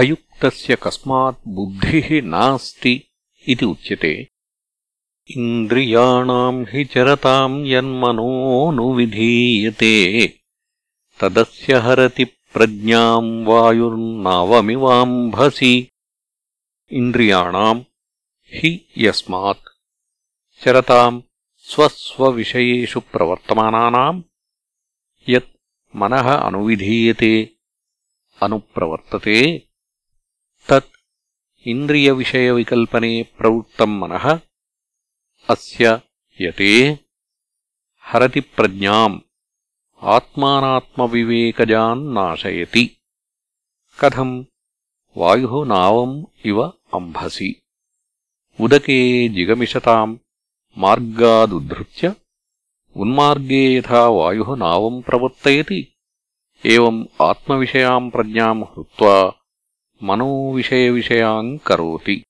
अयुक्तस्य कस्मात् बुद्धिः नास्ति इति उच्यते इन्द्रियाणाम् हि चरताम् यन्मनोनुविधीयते तदस्य हरति प्रज्ञाम् वायुर्नावमिवाम्भसि इन्द्रियाणाम् हि यस्मात् चरताम् स्वस्वविषयेषु प्रवर्तमानानाम् यत् मनः अनुविधीयते अनुप्रवर्तते इन्द्रियविषयविकल्पने प्रवृत्तम् मनः अस्य यते हरति प्रज्ञाम् आत्मानात्मविवेकजान् नाशयति कथम् वायुः नावम् इव अम्भसि उदके जिगमिषताम् मार्गादुद्धृत्य उन्मार्गे यथा वायुः नावम् प्रवर्तयति एवम् आत्मविषयाम् प्रज्ञाम् हृत्वा मनोविषयविषयान् करोति